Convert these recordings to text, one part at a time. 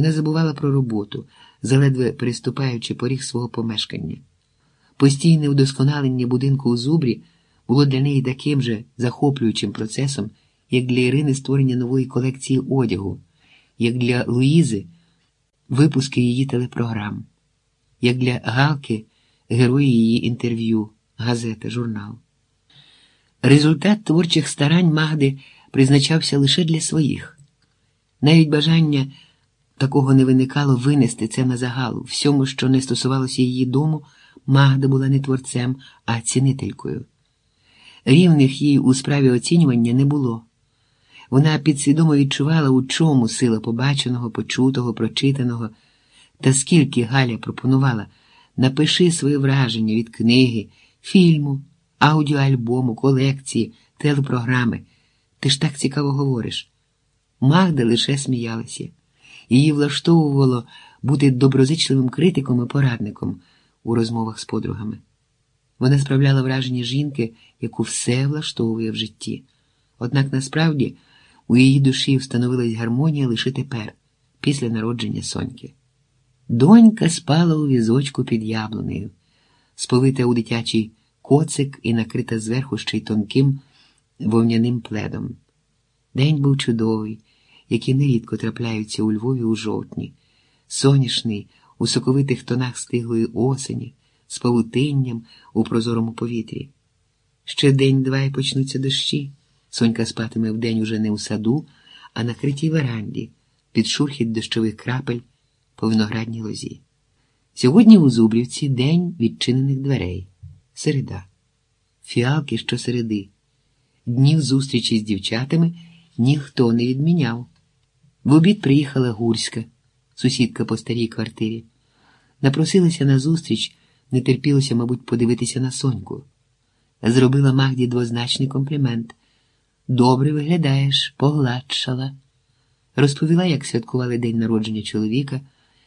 Вона забувала про роботу, заледве переступаючи поріг свого помешкання. Постійне удосконалення будинку у зубрі було для неї таким же захоплюючим процесом, як для Ірини створення нової колекції одягу, як для Луїзи випуски її телепрограм, як для Галки герої її інтерв'ю, газета, журнал. Результат творчих старань Магди призначався лише для своїх. Навіть бажання такого не виникало винести це на загал. Всьому, що не стосувалося її дому, Магда була не творцем, а цінителькою. Рівних їй у справі оцінювання не було. Вона підсвідомо відчувала, у чому сила побаченого, почутого, прочитаного, та скільки Галя пропонувала напиши своє враження від книги, фільму, аудіоальбому, колекції, телепрограми. Ти ж так цікаво говориш. Магда лише сміялася. Її влаштовувало бути доброзичливим критиком і порадником у розмовах з подругами. Вона справляла враження жінки, яку все влаштовує в житті. Однак насправді у її душі встановилась гармонія лише тепер, після народження Соньки. Донька спала у візочку під яблунею, сповита у дитячий коцик і накрита зверху ще й тонким вовняним пледом. День був чудовий, які нерідко трапляються у Львові у жовтні, соняшний, у соковитих тонах стиглої осені, з павутинням у прозорому повітрі. Ще день-два і почнуться дощі. Сонька спатиме вдень уже не у саду, а на критій веранді, під шурхіт дощових крапель по виноградній лозі. Сьогодні у Зубрівці день відчинених дверей. Середа. Фіалки щосереди. Днів зустрічі з дівчатами ніхто не відміняв. В обід приїхала Гурська, сусідка по старій квартирі. Напросилася на зустріч, не терпілося, мабуть, подивитися на Соньку. Зробила Магді двозначний комплімент. Добре виглядаєш, погладшала. Розповіла, як святкували день народження чоловіка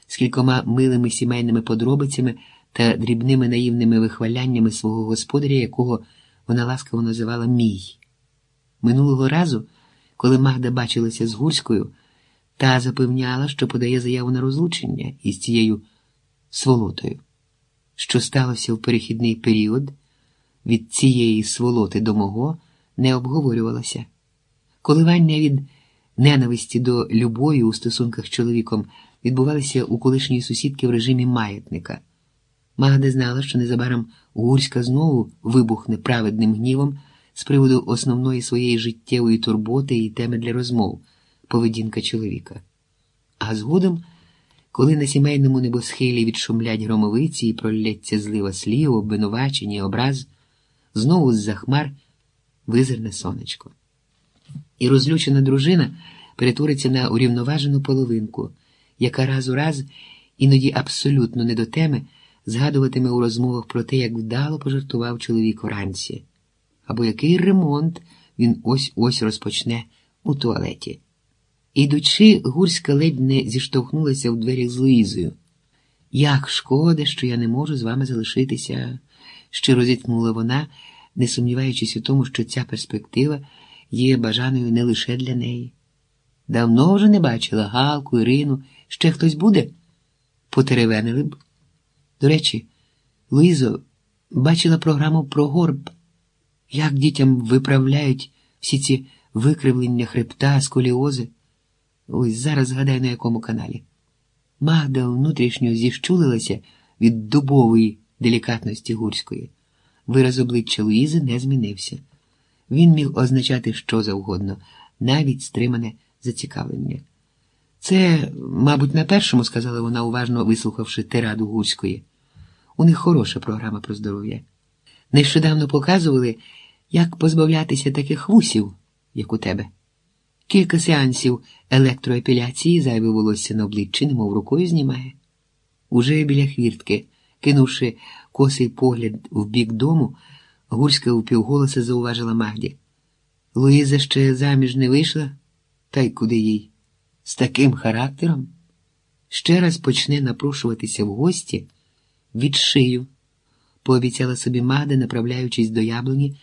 з кількома милими сімейними подробицями та дрібними наївними вихваляннями свого господаря, якого вона ласкаво називала мій. Минулого разу, коли Магда бачилася з Гурською, та запевняла, що подає заяву на розлучення із цією сволотою, що сталося в перехідний період від цієї сволоти до мого не обговорювалося. Коливання від ненависті до любові у стосунках з чоловіком відбувалися у колишньої сусідки в режимі маятника. Магда знала, що незабаром Гурська знову вибухне праведним гнівом з приводу основної своєї життєвої турботи і теми для розмов поведінка чоловіка. А згодом, коли на сімейному небосхилі відшумлять громовиці і пролється злива слів, обвинувачення, образ, знову з-за хмар визирне сонечко. І розлючена дружина перетвориться на урівноважену половинку, яка раз у раз, іноді абсолютно не до теми, згадуватиме у розмовах про те, як вдало пожартував чоловік уранці, або який ремонт він ось ось розпочне у туалеті. Ідучи, Гурська ледь не зіштовхнулася в двері з Луїзою. Як шкода, що я не можу з вами залишитися, щиро зіткнула вона, не сумніваючись у тому, що ця перспектива є бажаною не лише для неї. Давно вже не бачила Галку, Ірину, ще хтось буде? Потеревенили б. До речі, Луїзо бачила програму про горб, як дітям виправляють всі ці викривлення хребта, сколіози. Ось зараз згадай, на якому каналі. Магда внутрішньо зіщулилася від дубової делікатності гурської. Вираз обличчя Луїзи не змінився. Він міг означати що завгодно, навіть стримане зацікавлення. Це, мабуть, на першому, сказала вона, уважно вислухавши тираду гурської. У них хороша програма про здоров'я. Нещодавно показували, як позбавлятися таких вусів, як у тебе. Кілька сеансів електроепіляції зайве волосся на обличчі, немов рукою знімає. Уже біля хвіртки, кинувши косий погляд в бік дому, Гурська впівголоса зауважила Магді. Луїза ще заміж не вийшла, та й куди їй? З таким характером? Ще раз почне напрошуватися в гості від шию, пообіцяла собі Магда, направляючись до яблуні.